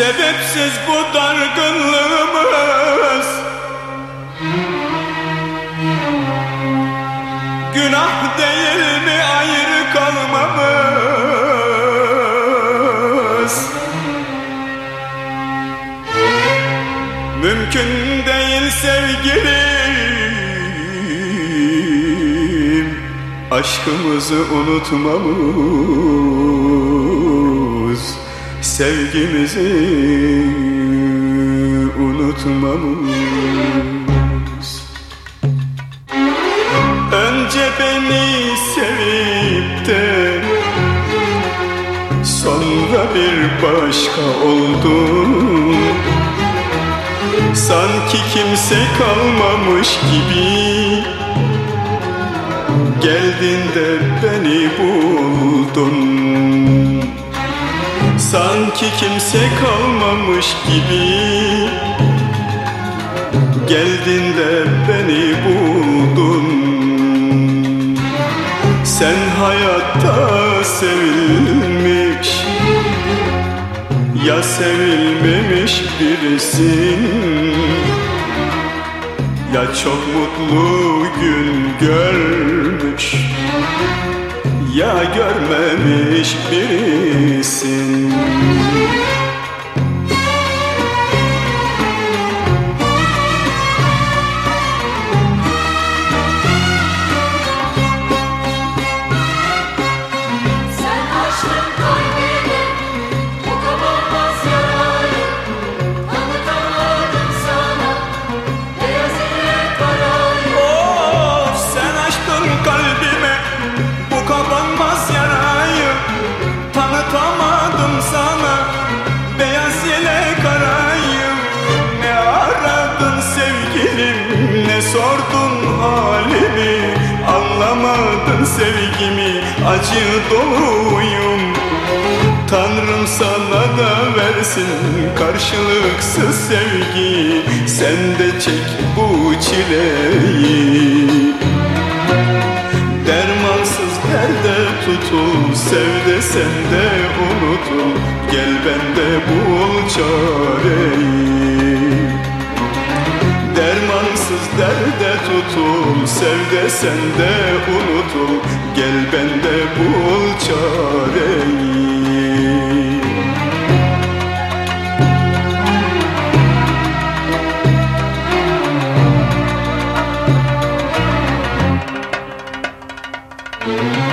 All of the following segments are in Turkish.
Sebepsiz bu dargınlığımız. Günah değil mi ayrı kalmamız? Mümkün değil sevgilim Aşkımızı unutmamız. Sevgimizi unutmamız Önce beni sevip de Sonra bir başka oldun Sanki kimse kalmamış gibi. Geldin de beni buldun Sanki kimse kalmamış gibi. Geldin de beni buldun. Sen hayatta sevilmiş Ya sevilmemiş birisin. Ya çok mutlu gün görmüş Ya görmemiş birisin halimi Anlamadın sevgimi acı doluyum Tanrım sana da versin karşılıksız sevgi Sen de çek bu çileyi. Dermansız derde tutul Sev de sen de unutul Gel bende bul çareyi derde tutul Sev de sen de unutul. Gel bende bul çareyi. Talihine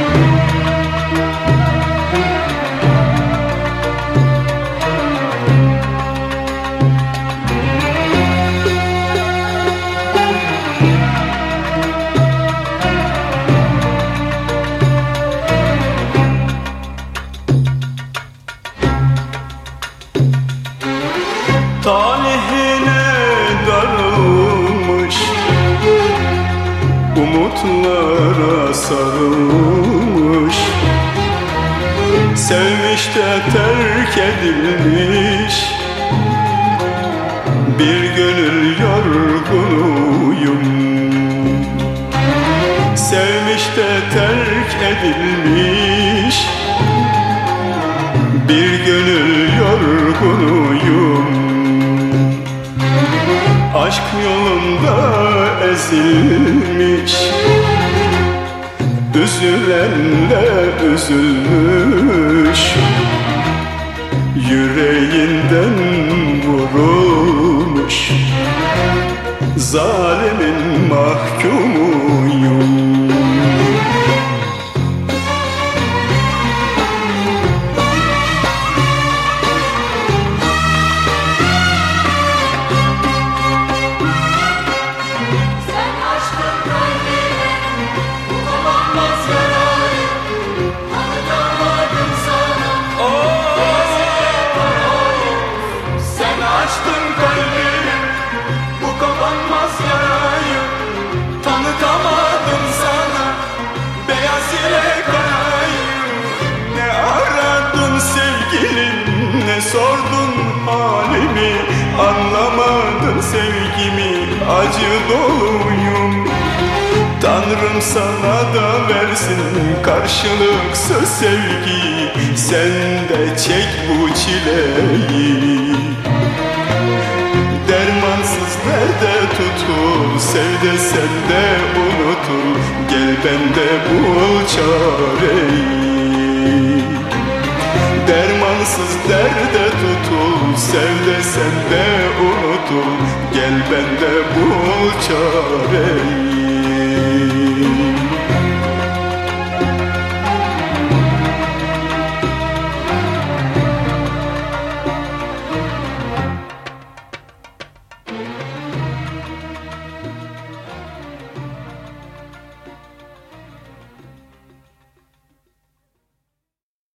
sarılmış. Sevmiş de terk edilmiş. Bir gönül yorgunuyum. Sevmiş de terk edilmiş. Bir gönül yorgunuyum. Aşk yolunda ezilmiş Üzülenle üzülmüş. Yüreğinden vurulmuş. Zalimin mahkumuyum açtın kalbimi. Bu kapanmaz yarayı Tanıtamadım sana. Beyaz ile karayı Ne aradın sevgilim ne sordun halimi? Anlamadın sevgimi acı doluyum. Tanrım sana da versin karşılıksız sevgi Sen de çek bu çileyi Dermansız derde tutul Sev de sen de unutul Gel bende bul çareyi. Dermansız derde tutul Sev desem de unutur. Gel bende bul çareyi